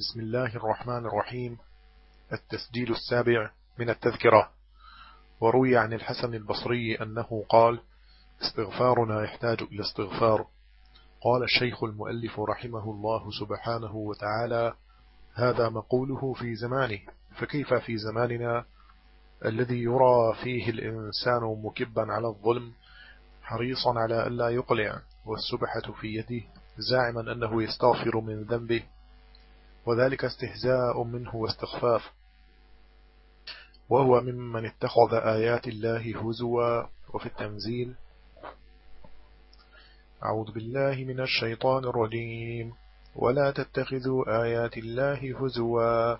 بسم الله الرحمن الرحيم. التسجيل السابع من التذكرة. وروي عن الحسن البصري أنه قال استغفارنا يحتاج إلى استغفار. قال الشيخ المؤلف رحمه الله سبحانه وتعالى هذا مقوله في زمانه. فكيف في زماننا الذي يرى فيه الإنسان مكبا على الظلم حريصا على ألا يقلع والسبحة في يده زاعما أنه يستغفر من ذنبه وذلك استهزاء منه واستخفاف وهو ممن اتخذ آيات الله هزوا وفي التنزيل. أعوذ بالله من الشيطان الرجيم. ولا تتخذوا آيات الله هزوا.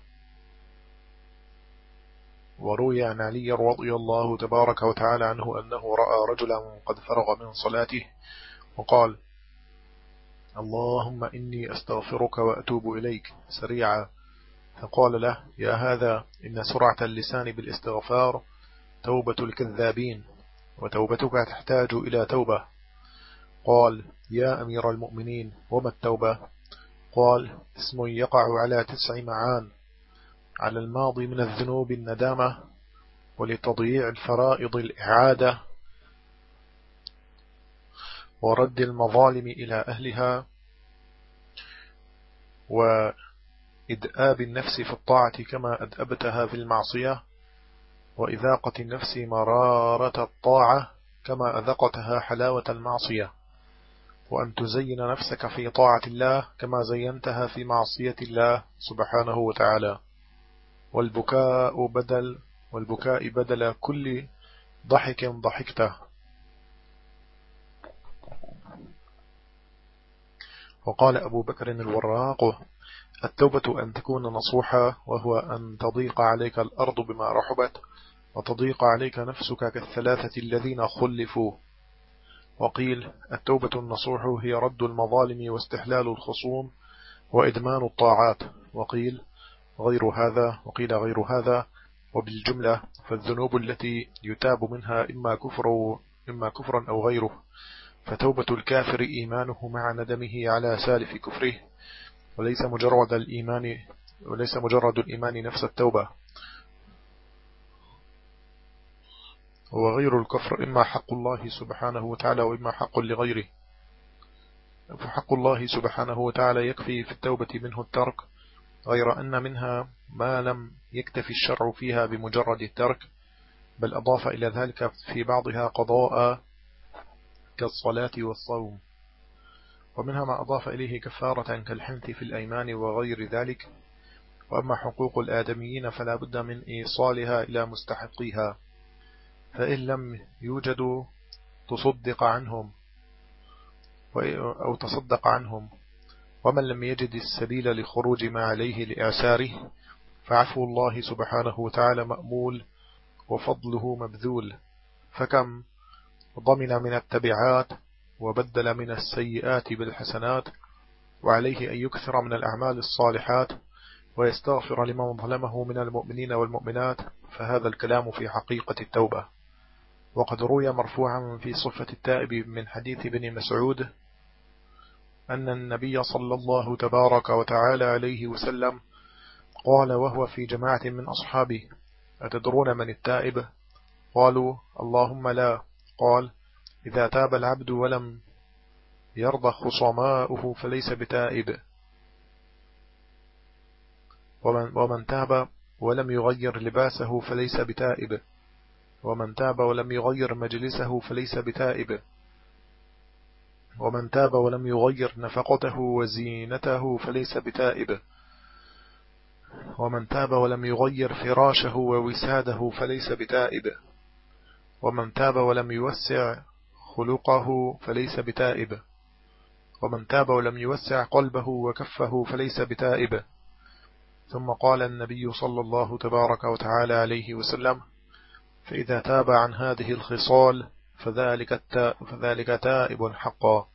وروي عن علي رضي الله تبارك وتعالى عنه أنه رأى رجلا قد فرغ من صلاته وقال اللهم إني أستغفرك وأتوب إليك. سريعا فقال له يا هذا إن سرعة اللسان بالاستغفار توبة الكذابين وتوبتك تحتاج إلى توبة. قال يا أمير المؤمنين وما التوبة؟ قال اسم يقع على تسع معان على الماضي من الذنوب الندامة ولتضييع الفرائض الإعادة ورد المظالم إلى أهلها وإدآب النفس في الطاعة كما أدأبتها في المعصية وإذاقة النفس مرارة الطاعة كما أذقتها حلاوة المعصية. وأن تزين نفسك في طاعة الله كما زينتها في معصية الله سبحانه وتعالى. والبكاء بدل والبكاء بدل كل ضحك ضحكته. وقال أبو بكر الوراق التوبة أن تكون نصوحا وهو أن تضيق عليك الأرض بما رحبت وتضيق عليك نفسك كالثلاثة الذين خلفوا. وقيل التوبة النصوح هي رد المظالم واستحلال الخصوم وإدمان الطاعات. وقيل غير هذا وقيل غير هذا وبالجملة فالذنوب التي يتاب منها إما كفر إما كفرا أو غيره. فتوبة الكافر إيمانه مع ندمه على سالف كفره وليس مجرد الإيمان وليس مجرد الإيمان نفس التوبة. وغير الكفر إما حق الله سبحانه وتعالى وإما حق لغيره. فحق الله سبحانه وتعالى يكفي في التوبة منه الترك غير أن منها ما لم يكتفي الشرع فيها بمجرد الترك بل أضاف إلى ذلك في بعضها قضاء كالصلاة والصوم. ومنها ما أضاف إليه كفارة كالحنث في الأيمان وغير ذلك. وأما حقوق الآدميين فلا بد من إيصالها إلى مستحقيها. فإن لم يوجدوا تصدق عنهم أو تصدق عنهم. ومن لم يجد السبيل لخروج ما عليه لإعساره فعفو الله سبحانه وتعالى مأمول وفضله مبذول. فكم ضمن من التبعات وبدل من السيئات بالحسنات وعليه أن يكثر من الأعمال الصالحات ويستغفر لمن ظلمه من المؤمنين والمؤمنات فهذا الكلام في حقيقة التوبة. وقد روي مرفوعا في صفة التائب من حديث بن مسعود أن النبي صلى الله تبارك وتعالى عليه وسلم قال وهو في جماعة من أصحابه أتدرون من التائب؟ قالوا اللهم لا. قال إذا تاب العبد ولم يرضى خصماؤه فليس بتائب. ومن, ومن تاب ولم يغير لباسه فليس بتائب. ومن تاب ولم يغير مجلسه فليس بتائب. ومن تاب ولم يغير نفقته وزينته فليس بتائب. ومن تاب ولم يغير فراشه ووساده فليس بتائب. ومن تاب ولم يوسع خلقه فليس بتائب. ومن تاب ولم يوسع قلبه وكفه فليس بتائب. ثم قال النبي صلى الله تبارك وتعالى عليه وسلم فإذا تاب عن هذه الخصال فذلك, التائب فذلك تائب حقا.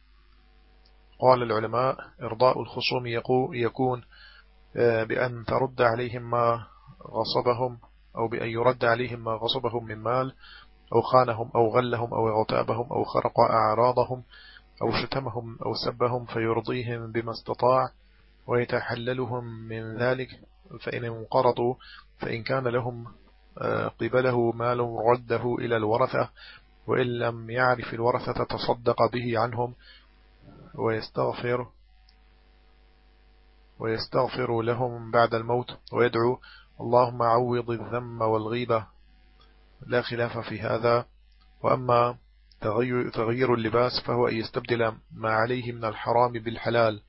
قال العلماء إرضاء الخصوم يكون آه، بأن ترد عليهم ما غصبهم أو بأن يرد عليهم ما غصبهم من مال أو خانهم أو غلهم أو اغتابهم أو خرق أعراضهم أو شتمهم أو سبهم فيرضيهم بما استطاع ويتحللهم من ذلك فإن انقرضوا فإن كان لهم آه، قبله مال رده إلى الورثة وإن لم يعرف الورثة تصدق به عنهم ويستغفر ويستغفر لهم بعد الموت ويدعو اللهم عوض الذم والغيبة لا خلاف في هذا. وأما تغيير اللباس فهو أن يستبدل ما عليه من الحرام بالحلال.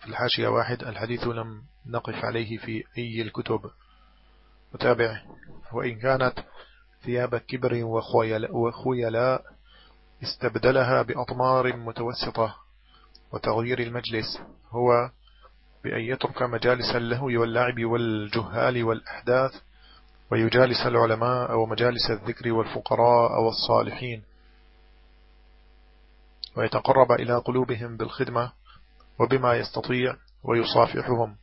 في الحاشية واحد الحديث لم نقف عليه في أي الكتب. متابع وإن كانت ثياب كبر وخيلاء استبدلها بأطمار متوسطة. وتغيير المجلس هو بأن يترك مجالس اللهو واللعب والجهال والأحداث ويجالس العلماء ومجالس الذكر والفقراء والصالحين. ويتقرب إلى قلوبهم بالخدمة وبما يستطيع ويصافحهم.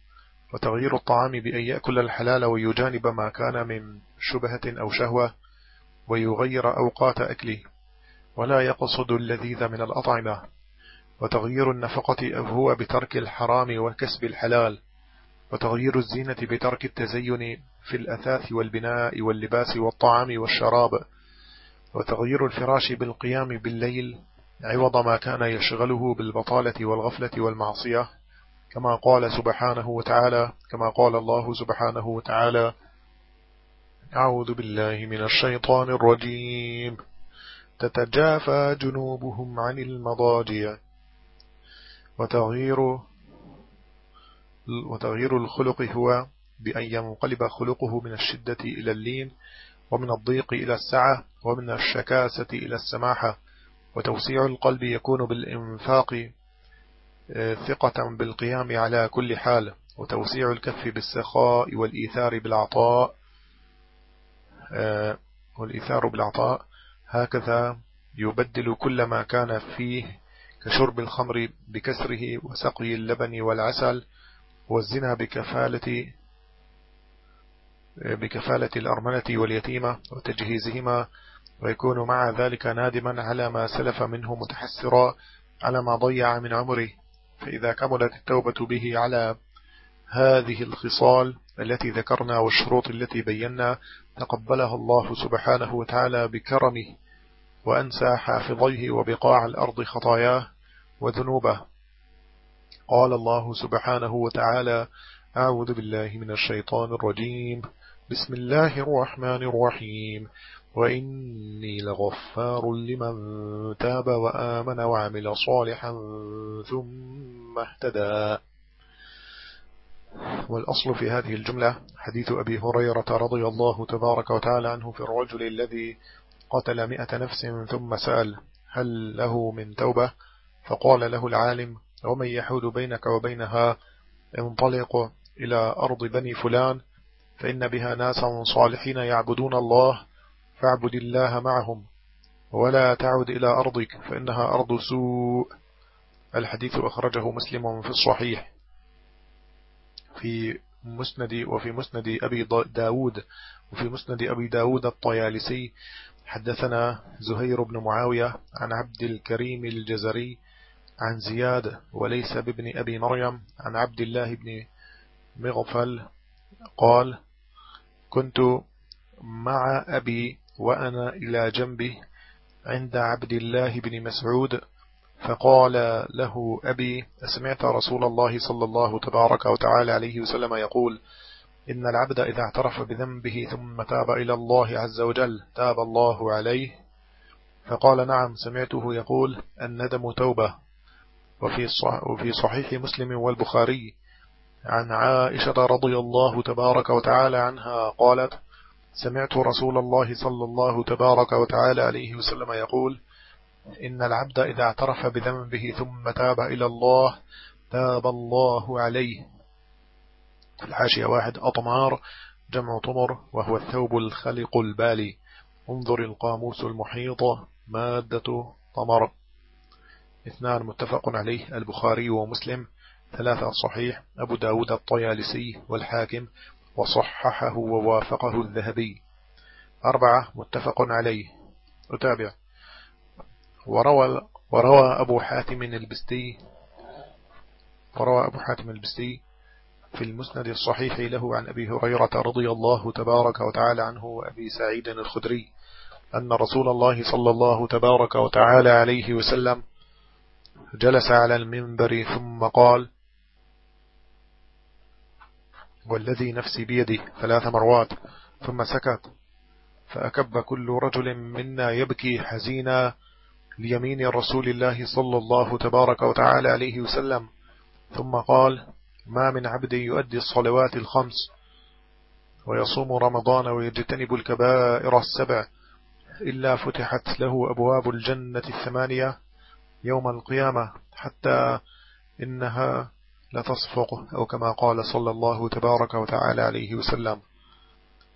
وتغيير الطعام بأن يأكل الحلال ويجانب ما كان من شبهة أو شهوة ويغير أوقات أكله. ولا يقصد اللذيذ من الأطعمة. وتغيير النفقة هو بترك الحرام وكسب الحلال. وتغيير الزينة بترك التزين في الأثاث والبناء واللباس والطعام والشراب وتغيير الفراش بالقيام بالليل عوض ما كان يشغله بالبطالة والغفلة والمعصية كما قال سبحانه وتعالى كما قال الله سبحانه وتعالى أعوذ بالله من الشيطان الرجيم. تتجافى جنوبهم عن المضاجع وتغيير وتغيير الخلق هو بأن ينقلب خلقه من الشدة إلى اللين ومن الضيق إلى السعة ومن الشكاسة إلى السماحة. وتوسيع القلب يكون بالإنفاق آه، ثقة بالقيام على كل حال. وتوسيع الكف بالسخاء والإيثار بالعطاء آه، والإيثار بالعطاء. هكذا يبدل كل ما كان فيه كشرب الخمر بكسره وسقي اللبن والعسل والزنا بكفالة بكفالة الأرملة واليتيمة وتجهيزهما ويكون مع ذلك نادما على ما سلف منه متحسرا على ما ضيع من عمره. فإذا كملت التوبة به على هذه الخصال التي ذكرنا والشروط التي بينا تقبلها الله سبحانه وتعالى بكرمه وأنسى حافظيه وبقاع الأرض خطاياه وذنوبه. قال الله سبحانه وتعالى أعوذ بالله من الشيطان الرجيم. بسم الله الرحمن الرحيم. وإني لغفار لمن تاب وآمن وعمل صالحا ثم اهتدى. والأصل في هذه الجملة حديث أبي هريرة رضي الله تبارك وتعالى عنه في الرجل الذي قتل مئة نفس ثم سأل هل له من توبة؟ فقال له العالم ومن يحول بينك وبينها انطلق إلى أرض بني فلان فإن بها ناسا صالحين يعبدون الله فاعبد الله معهم ولا تعد إلى أرضك فإنها أرض سوء. الحديث أخرجه مسلم في الصحيح في مسند وفي مسند أبي داود وفي مسند أبي داود الطيالسي. حدثنا زهير بن معاوية عن عبد الكريم الجزري عن زياد وليس بابن أبي مريم عن عبد الله بن مغفل قال كنت مع أبي وأنا إلى جنبه عند عبد الله بن مسعود فقال له أبي سمعت رسول الله صلى الله تبارك وتعالى عليه وسلم يقول إن العبد إذا اعترف بذنبه ثم تاب إلى الله عز وجل تاب الله عليه فقال نعم سمعته يقول الندم توبة. وفي صحيح مسلم والبخاري. عن عائشة رضي الله تبارك وتعالى عنها قالت سمعت رسول الله صلى الله تبارك وتعالى عليه وسلم يقول إن العبد إذا اعترف بذنبه ثم تاب إلى الله تاب الله عليه. الحاشية واحد أطمار جمع طمر وهو الثوب الخلق البالي. انظر القاموس المحيط مادة طمر. اثنان متفق عليه البخاري ومسلم. ثلاثة صحيح أبو داود الطيالسي والحاكم وصححه ووافقه الذهبي. أربعة متفق عليه. أتابع. وروى, وروى أبو حاتم البستي وروى أبو حاتم البستي في المسند الصحيح له عن أبي هريرة رضي الله تبارك وتعالى عنه وأبي سعيد الخدري أن رسول الله صلى الله تبارك وتعالى عليه وسلم جلس على المنبر ثم قال والذي نفسي بيده ثلاث مرات ثم سكت. فأكب كل رجل منا يبكي حزينا ليمين رسول الله صلى الله تبارك وتعالى عليه وسلم. ثم قال ما من عبد يؤدي الصلوات الخمس ويصوم رمضان ويجتنب الكبائر السبع إلا فتحت له أبواب الجنة الثمانية يوم القيامة حتى إنها لتصفق أو كما قال صلى الله تبارك وتعالى عليه وسلم.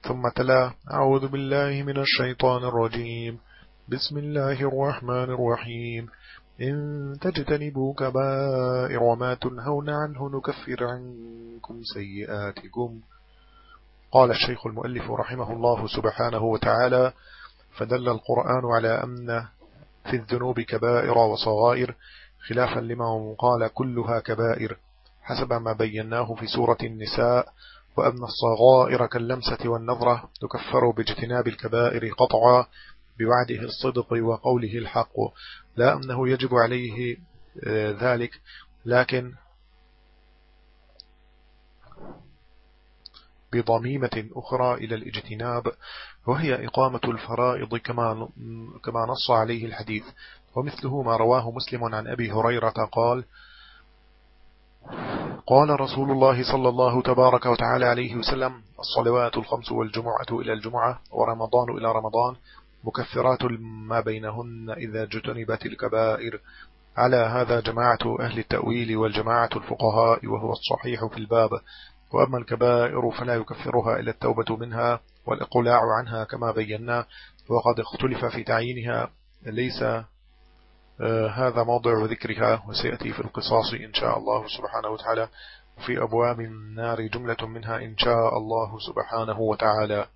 ثم تلا أعوذ بالله من الشيطان الرجيم. بسم الله الرحمن الرحيم. إن تجتنبوا كبائر ما تنهون عنه نكفر عنكم سيئاتكم. قال الشيخ المؤلف رحمه الله سبحانه وتعالى فدل القرآن على أن في الذنوب كبائر وصغائر خلافا لما قال كلها كبائر. حسب ما بيناه في سورة النساء وأن الصغائر كاللمسة والنظرة تكفر باجتناب الكبائر قطعا بوعده الصدق وقوله الحق. لا أنه يجب عليه آه، ذلك لكن بضميمة أخرى إلى الاجتناب وهي إقامة الفرائض كما كما نص عليه الحديث. ومثله ما رواه مسلم عن أبي هريرة قال قال رسول الله صلى الله تبارك وتعالى عليه وسلم الصلوات الخمس والجمعة إلى الجمعة ورمضان إلى رمضان مكفرات ما بينهن إذا جتنبت الكبائر. على هذا جماعة أهل التأويل والجماعة الفقهاء وهو الصحيح في الباب. وأما الكبائر فلا يكفرها إلا التوبة منها والإقلاع عنها كما بينا. وقد اختلف في تعيينها ليس هذا موضع ذكرها وسيأتي في القصاص إن شاء الله سبحانه وتعالى. في أبواب النار جملة منها إن شاء الله سبحانه وتعالى.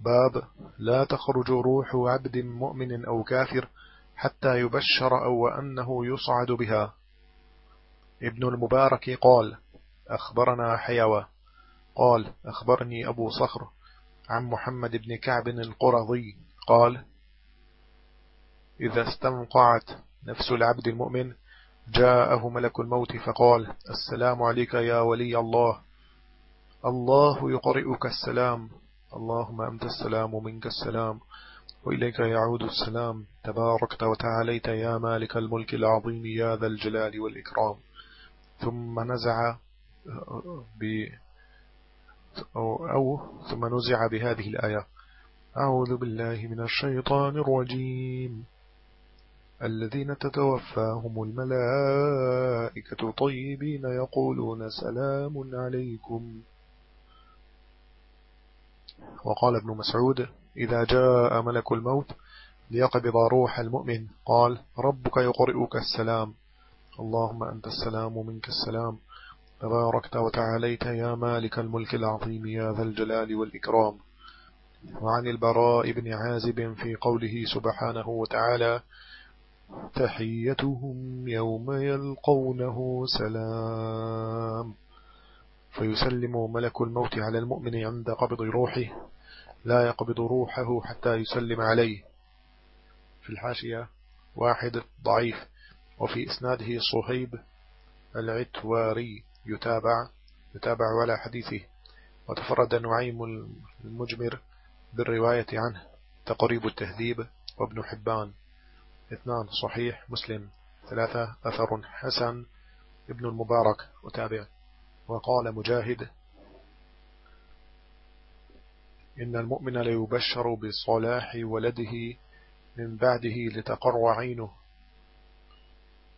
باب لا تخرج روح عبد مؤمن أو كافر حتى يبشر أو أنه يصعد بها. ابن المبارك قال أخبرنا حيوى قال أخبرني أبو صخر عن محمد بن كعب القرظي. قال إذا استنقعت نفس العبد المؤمن جاءه ملك الموت فقال السلام عليك يا ولي الله. الله يقرئك السلام. اللهم أنت السلام منك السلام. وإليك يعود السلام. تباركت وتعاليت يا مالك الملك العظيم يا ذا الجلال والإكرام. ثم نزع ب أو, أو ثم نزع بهذه الآية. أعوذ بالله من الشيطان الرجيم. الذين تتوفاهم الملائكة طيبين يقولون سلام عليكم. وقال ابن مسعود إذا جاء ملك الموت ليقبض روح المؤمن قال ربك يقرئك السلام. اللهم أنت السلام منك السلام. تباركت وتعاليت يا مالك الملك العظيم يا ذا الجلال والإكرام. وعن البراء بن عازب في قوله سبحانه وتعالى تحيتهم يوم يلقونه سلام. فيسلم ملك الموت على المؤمن عند قبض روحه لا يقبض روحه حتى يسلم عليه. في الحاشية واحد ضعيف. وفي إسناده صهيب العتواري يتابع يتابع على حديثه. وتفرد نعيم المجمر بالرواية عنه تقريب التهذيب. وابن حبان. اثنان صحيح مسلم ثلاثة أثر حسن ابن المبارك وتابع. وقال مجاهد إن المؤمن ليبشر بصلاح ولده من بعده لتقر عينه.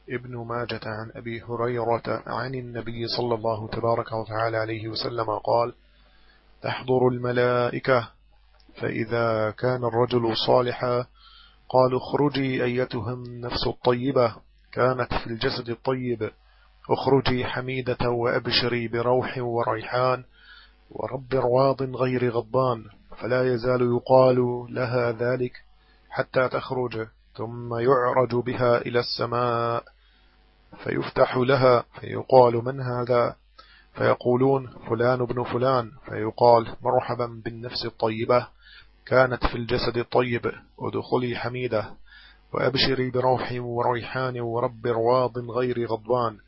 ابن ماجة عن أبي هريرة عن النبي صلى الله تبارك وتعالى عليه وسلم قال تحضر الملائكة فإذا كان الرجل صالحا قالوا اخرجي أيتها النفس الطيبة كانت في الجسد الطيب. اخرجي حميدة وأبشري بروح وريحان ورب رواض غير غضبان. فلا يزال يقال لها ذلك حتى تخرج ثم يعرج بها إلى السماء. فيفتح لها فيقال من هذا؟ فيقولون فلان ابن فلان. فيقال مرحبا بالنفس الطيبة. كانت في الجسد الطيب ودخلي حميدة وأبشري بروح وريحان ورب رواض غير غضبان.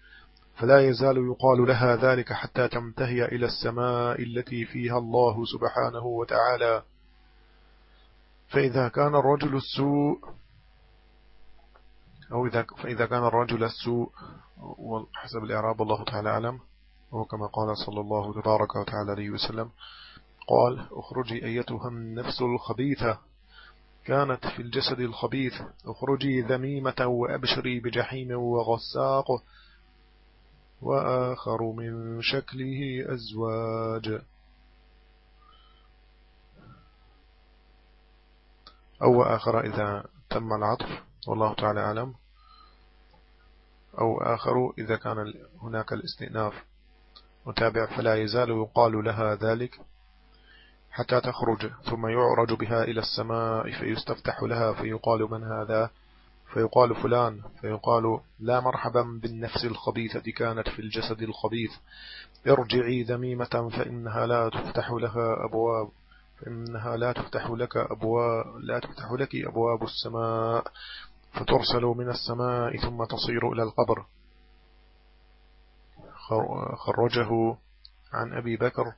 فلا يزال يقال لها ذلك حتى تنتهي إلى السماء التي فيها الله سبحانه وتعالى. فإذا كان الرجل السوء أو إذا فإذا كان الرجل السوء وحسب الإعراب الله تعالى أعلم وكما قال صلى الله تبارك وتعالى عليه وسلم قال أخرجي أيتها النفس الخبيثة. كانت في الجسد الخبيث. أخرجي ذميمة وأبشري بجحيم وغساق. وآخر من شكله أزواج. أو آخر إذا تم العطف. والله تعالى أعلم. أو آخر إذا كان هناك الاستئناف. متابع فلا يزال يقال لها ذلك. حتى تخرج ثم يعرج بها إلى السماء فيستفتح لها فيقال من هذا؟ فيقال فلان فيقال لا مرحبا بالنفس الخبيثة كانت في الجسد الخبيث. ارجعي ذميمة فإنها لا تفتح لها أبواب. فإنها لا تفتح لك أبواب لا تفتح لك أبواب السماء. فترسل من السماء ثم تصير إلى القبر. خرجه عن أبي بكر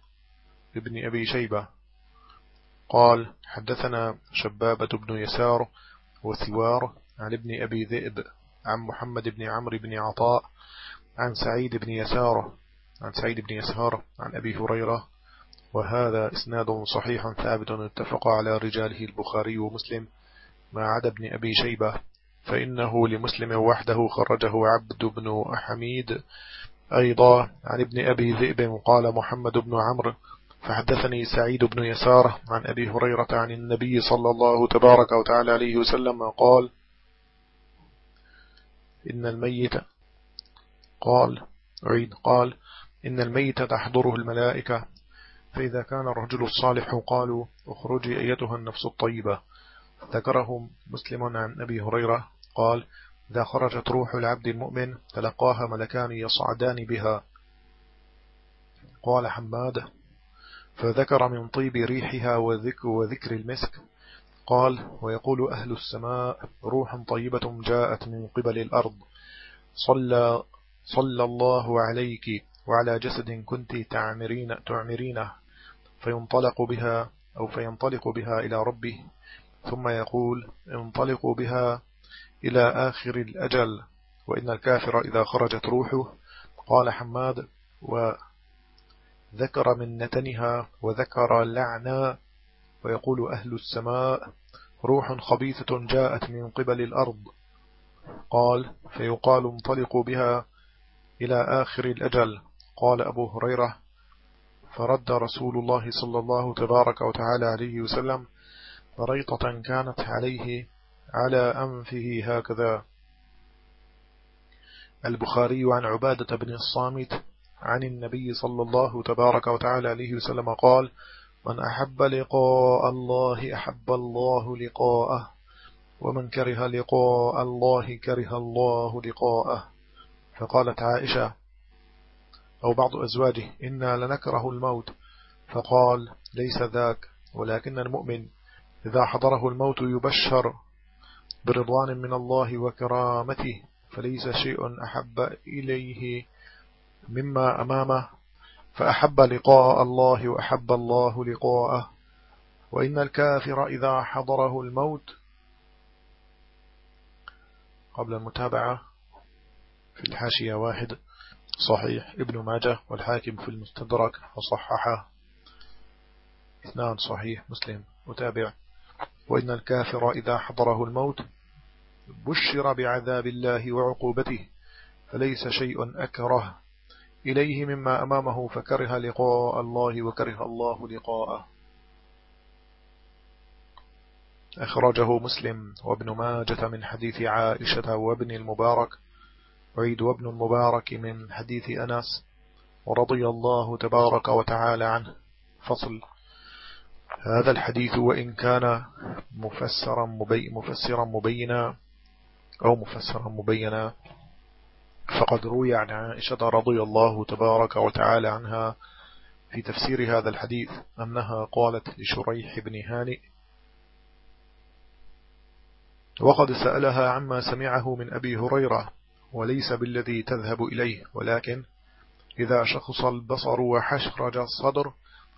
ابن أبي شيبة. قال حدثنا شبابة بن يسار وثوار عن ابن أبي ذئب عن محمد بن عمرو بن عطاء عن سعيد بن يسار عن سعيد بن يسار عن أبي هريرة وهذا إسناد صحيح ثابت اتفق على رجاله البخاري ومسلم ما عدا ابن أبي شيبة فإنه لمسلم وحده خرجه عبد بن حميد أيضا عن ابن أبي ذئب قال محمد بن عمرو فحدثني سعيد بن يسار عن أبي هريرة عن النبي صلى الله تبارك وتعالى عليه وسلم قال إن الميت قال عيد قال إن الميت تحضره الملائكة فإذا كان الرجل الصالح قالوا اخرجي أيتها النفس الطيبة. ذكره مسلم عن أبي هريرة قال إذا خرجت روح العبد المؤمن تلقاها ملكان يصعدان بها. قال حماد فذكر من طيب ريحها وذكر, وذكر المسك. قال ويقول أهل السماء روح طيبة جاءت من قبل الأرض. صلى, صلى الله عليك وعلى جسد كنت تعمرين تعمرينه. فينطلق بها أو فينطلق بها إلى ربه. ثم يقول انطلقوا بها إلى آخر الأجل. وإن الكافر إذا خرجت روحه. قال حماد وذكر من نتنها وذكر لعنا ويقول أهل السماء روح خبيثة جاءت من قبل الأرض. قال فيقال انطلقوا بها إلى آخر الأجل. قال أبو هريرة فرد رسول الله صلى الله تبارك وتعالى عليه وسلم بريطة كانت عليه على أنفه هكذا. البخاري عن عبادة بن الصامت عن النبي صلى الله تبارك وتعالى عليه وسلم قال من أحب لقاء الله أحب الله لقاءه ومن كره لقاء الله كره الله لقاءه. فقالت عائشة أو بعض أزواجه إنا لنكره الموت. فقال ليس ذاك ولكن المؤمن إذا حضره الموت يبشر برضوان من الله وكرامته فليس شيء أحب إليه مما أمامه فأحب لقاء الله وأحب الله لقاءه. وإن الكافر إذا حضره الموت قبل المتابعة في الحاشية واحد صحيح ابن ماجه والحاكم في المستدرك وصححه. اثنان صحيح مسلم متابع. وإن الكافر إذا حضره الموت بشر بعذاب الله وعقوبته فليس شيء أكره. إليه مما أمامه فكره لقاء الله وكره الله لقاءه. أخرجه مسلم وابن ماجة من حديث عائشة وابن المبارك. عيد وابن المبارك من حديث أنس ورضي الله تبارك وتعالى عنه. فصل. هذا الحديث وإن كان مفسرا, مفسرا مبينا أو مفسرا مبينا فقد روي عن عائشة رضي الله تبارك وتعالى عنها في تفسير هذا الحديث أنها قالت لشريح بن هانئ وقد سألها عما سمعه من أبي هريرة وليس بالذي تذهب إليه ولكن إذا شخص البصر وحشرج الصدر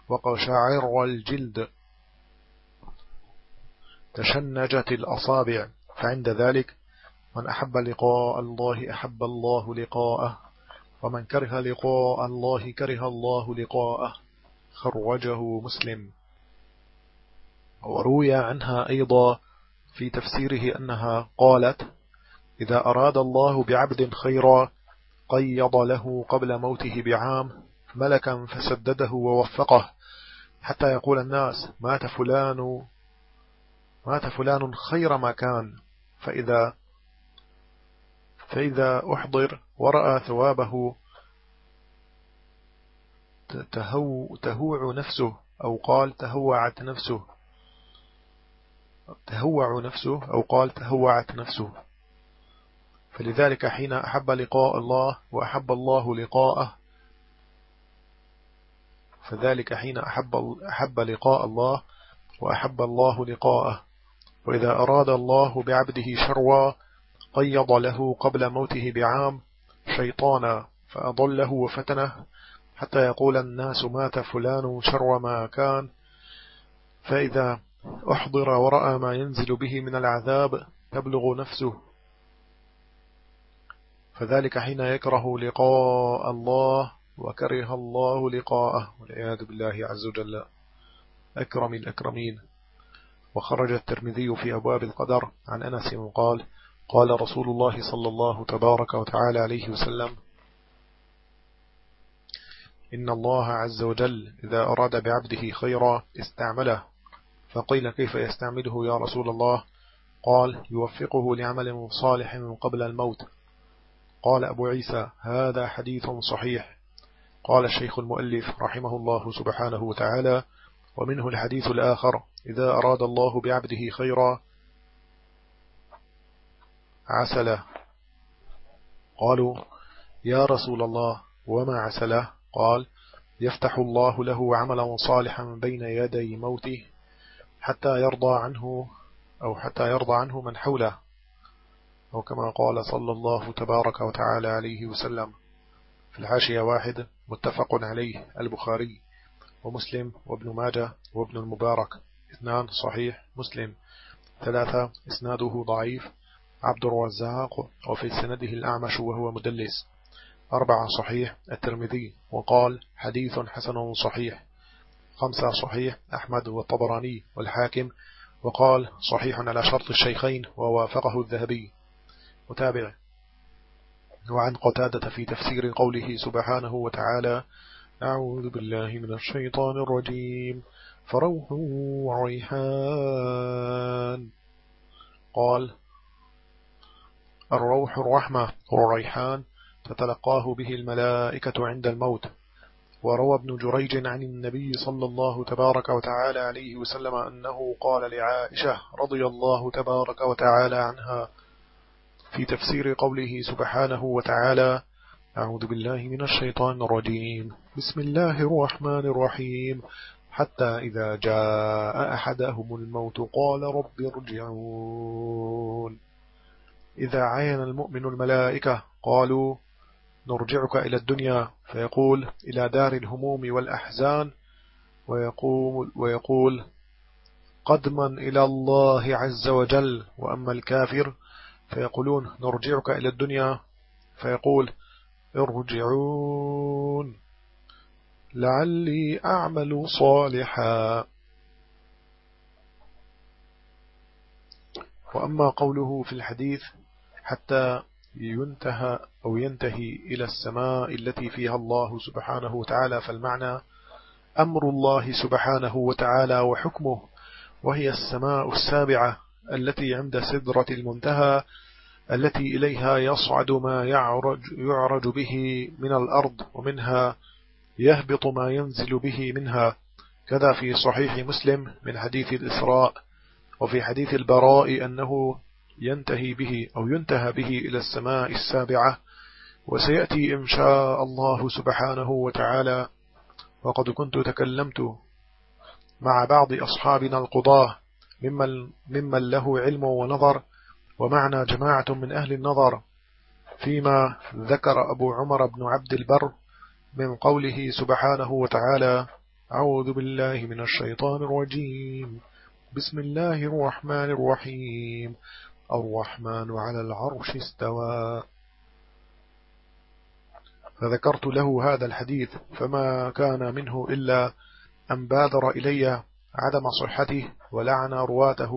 وقشعر الجلد تشنجت الأصابع فعند ذلك من أحب لقاء الله أحب الله لقاءه. ومن كره لقاء الله كره الله لقاءه. خرجه مسلم. وروي عنها أيضا في تفسيره أنها قالت إذا أراد الله بعبد خيرا قيض له قبل موته بعام ملكا فسدده ووفقه. حتى يقول الناس مات فلان مات فلان خير ما كان فإذا فإذا أحضر ورأى ثوابه تهو تهوع نفسه أو قال تهوعت نفسه. تهوع نفسه أو قال تهوعت نفسه. فلذلك حين أحب لقاء الله وأحب الله لقاءه فذلك حين أحب, أحب لقاء الله وأحب الله لقاءه. وإذا أراد الله بعبده شروا قيض له قبل موته بعام شيطانا فأضله وفتنه حتى يقول الناس مات فلان شر ما كان. فإذا أحضر ورأى ما ينزل به من العذاب تبلغ نفسه. فذلك حين يكره لقاء الله وكره الله لقاءه. والعياذ بالله عز وجل. أكرم الأكرمين. وخرج الترمذي في أبواب القدر. عن أنس قال قال رسول الله صلى الله تبارك وتعالى عليه وسلم إن الله عز وجل إذا أراد بعبده خيرا استعمله. فقيل كيف يستعمله يا رسول الله؟ قال يوفقه لعمل صالح من قبل الموت. قال أبو عيسى هذا حديث صحيح. قال الشيخ المؤلف رحمه الله سبحانه وتعالى ومنه الحديث الآخر إذا أراد الله بعبده خيرا عسله. قالوا يا رسول الله وما عسله؟ قال يفتح الله له عملا صالحا بين يدي موته حتى يرضى عنه أو حتى يرضى عنه من حوله. أو كما قال صلى الله تبارك وتعالى عليه وسلم في الحاشية واحد متفق عليه البخاري ومسلم وابن ماجه وابن المبارك. اثنان صحيح مسلم. ثلاثة إسناده ضعيف. عبد الرزاق وفي سنده الأعمش وهو مدلس. أربعة صحيح الترمذي وقال حديث حسن صحيح. خمسة صحيح أحمد والطبراني والحاكم وقال صحيح على شرط الشيخين ووافقه الذهبي. متابع. وعن قتادة في تفسير قوله سبحانه وتعالى أعوذ بالله من الشيطان الرجيم فروح وريحان قال الروح الرحمة والريحان تتلقاه به الملائكة عند الموت. وروى ابن جريج عن النبي صلى الله تبارك وتعالى عليه وسلم أنه قال لعائشة رضي الله تبارك وتعالى عنها في تفسير قوله سبحانه وتعالى أعوذ بالله من الشيطان الرجيم. بسم الله الرحمن الرحيم. حتى إذا جاء أحدهم الموت قال رب ارجعون. إذا عين المؤمن الملائكة قالوا نرجعك إلى الدنيا فيقول إلى دار الهموم والأحزان ويقول, ويقول قدما إلى الله عز وجل وأما الكافر فيقولون نرجعك إلى الدنيا فيقول ارجعون لعلي أعمل صالحا. وأما قوله في الحديث حتى ينتهى أو ينتهي إلى السماء التي فيها الله سبحانه وتعالى فالمعنى أمر الله سبحانه وتعالى وحكمه وهي السماء السابعة التي عند سدرة المنتهى التي إليها يصعد ما يعرج, يعرج به من الأرض ومنها يهبط ما ينزل به منها. كذا في صحيح مسلم من حديث الإسراء وفي حديث البراء أنه ينتهي به أو ينتهى به إلى السماء السابعة وسيأتي إن شاء الله سبحانه وتعالى. وقد كنت تكلمت مع بعض أصحابنا القضاة ممن, ممن له علم ونظر ومعنا جماعة من أهل النظر فيما ذكر أبو عمر بن عبد البر من قوله سبحانه وتعالى أعوذ بالله من الشيطان الرجيم. بسم الله الرحمن الرحيم. الرحمن على العرش استوى. فذكرت له هذا الحديث فما كان منه إلا أن بادر إلي عدم صحته ولعن رواته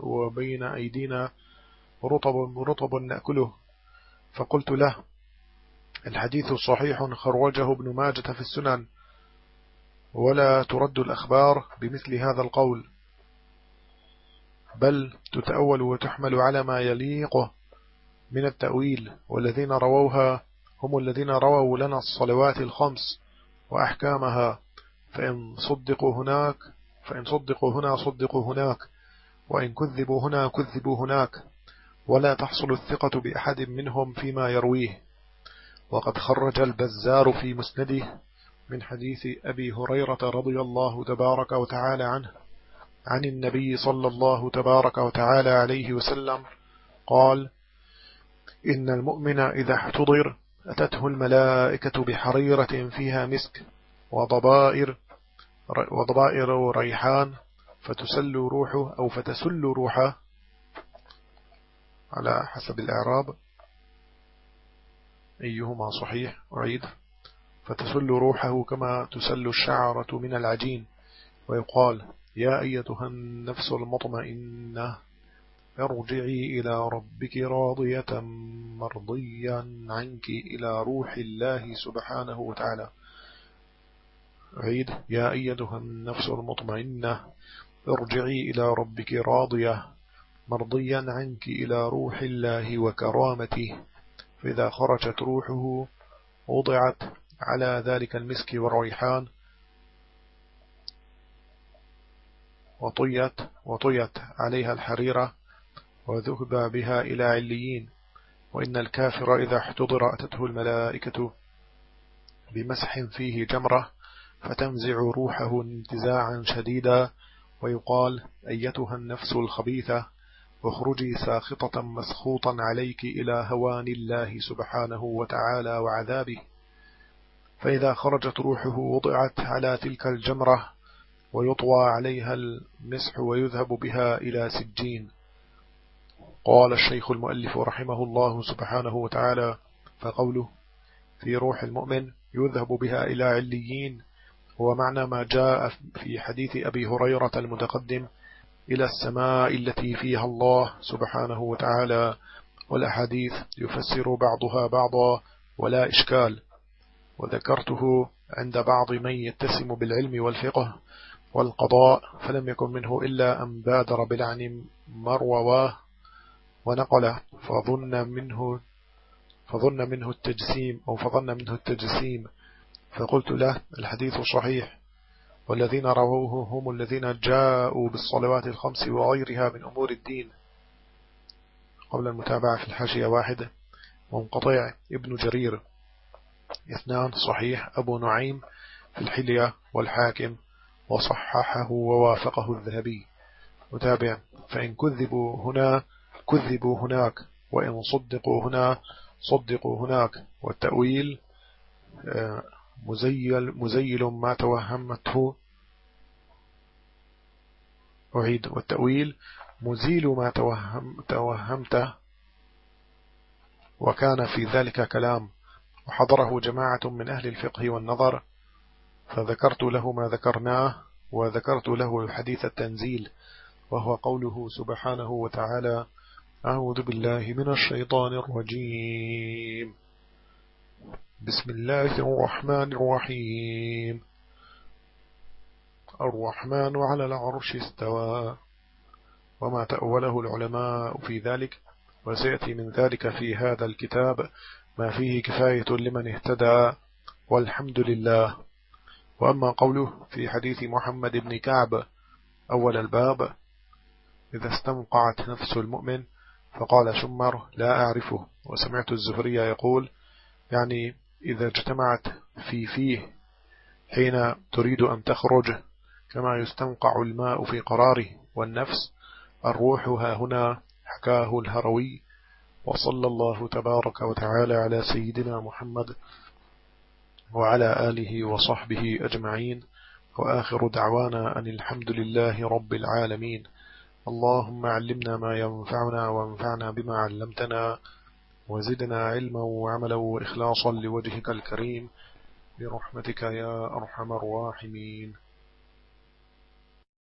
وبين, أيدينا رطب, رطب نأكله. فقلت له الحديث صحيح خرجه ابن ماجة في السنن. ولا ترد الأخبار بمثل هذا القول. بل تتأول وتحمل على ما يليقه من التأويل والذين رووها هم الذين رووا لنا الصلوات الخمس وأحكامها. فإن صدقوا هناك فإن صدقوا هنا صدقوا هناك وإن كذبوا هنا كذبوا هناك. ولا تحصل الثقة بأحد منهم فيما يرويه. وقد خرج البزار في مسنده من حديث أبي هريرة رضي الله تبارك وتعالى عنه. عن النبي صلى الله تبارك وتعالى عليه وسلم قال إن المؤمن إذا احتضر أتته الملائكة بحريرة فيها مسك وضبائر وضبائر ريحان فتسل روحه أو فتسل روحه على حسب الإعراب. أيهما صحيح؟ أعيد. فتسل روحه كما تسل الشعرة من العجين. ويقال يا أيتها النفس المطمئنة ارجعي إلى ربك راضية مرضيا عنك إلى روح الله سبحانه وتعالى. عيد. يا أيتها النفس المطمئنة ارجعي إلى ربك راضية مرضيا عنك إلى روح الله وكرامته. فإذا خرجت روحه وضعت على ذلك المسك والريحان وطيت وطيت عليها الحريرة وذهب بها إلى عليين وإن الكافر إذا احتضر أتته الملائكة بمسح فيه جمرة فتنزع روحه انتزاعا شديدا ويقال أيتها النفس الخبيثة واخرجي ساخطة مسخوطا عليك إلى هوان الله سبحانه وتعالى وعذابه. فإذا خرجت روحه وضعت على تلك الجمرة ويطوى عليها المسح ويذهب بها إلى سجين. قال الشيخ المؤلف رحمه الله سبحانه وتعالى فقوله في روح المؤمن يذهب بها إلى عليين. هو معنى ما جاء في حديث أبي هريرة المتقدم إلى السماء التي فيها الله سبحانه وتعالى والأحاديث يفسر بعضها بعضا ولا إشكال. وذكرته عند بعض من يتسم بالعلم والفقه. والقضاء فلم يكن منه إلا أن بادر بلعن مرواه ونقل فظن منه فظن منه التجسيم أو فظن منه التجسيم. فقلت له الحديث صحيح والذين رووه هم الذين جاءوا بالصلوات الخمس وغيرها من أمور الدين. قبل المتابعة في الحاشية واحدة منقطع ابن جرير. اثنان صحيح أبو نعيم في الحلية والحاكم. وصححه ووافقه الذهبي. متابع فإن كذبوا هنا كذبوا هناك. وإن صدقوا هنا صدقوا هناك. والتأويل آه، مزيل, مزيل ما توهمته. أعيد. والتأويل مزيل ما توهم توهمته. وكان في ذلك كلام. وحضره جماعة من أهل الفقه والنظر. فذكرت له ما ذكرناه وذكرت له حديث التنزيل وهو قوله سبحانه وتعالى أعوذ بالله من الشيطان الرجيم. بسم الله الرحمن الرحيم. الرحمن على العرش استوى وما تأوله العلماء في ذلك وسيأتي من ذلك في هذا الكتاب ما فيه كفاية لمن اهتدى والحمد لله. وأما قوله في حديث محمد بن كعب أول الباب إذا استنقعت نفس المؤمن فقال شمر لا أعرفه. وسمعت الزهري يقول يعني إذا اجتمعت في فيه حين تريد أن تخرج كما يستنقع الماء في قراره والنفس الروح ها هنا حكاه الهروي وصلى الله تبارك وتعالى على سيدنا محمد وعلى آله وصحبه أجمعين. وآخر دعوانا أن الحمد لله رب العالمين. اللهم علمنا ما ينفعنا وانفعنا بما علمتنا. وزدنا علما وعملا وإخلاصا لوجهك الكريم. برحمتك يا أرحم الراحمين.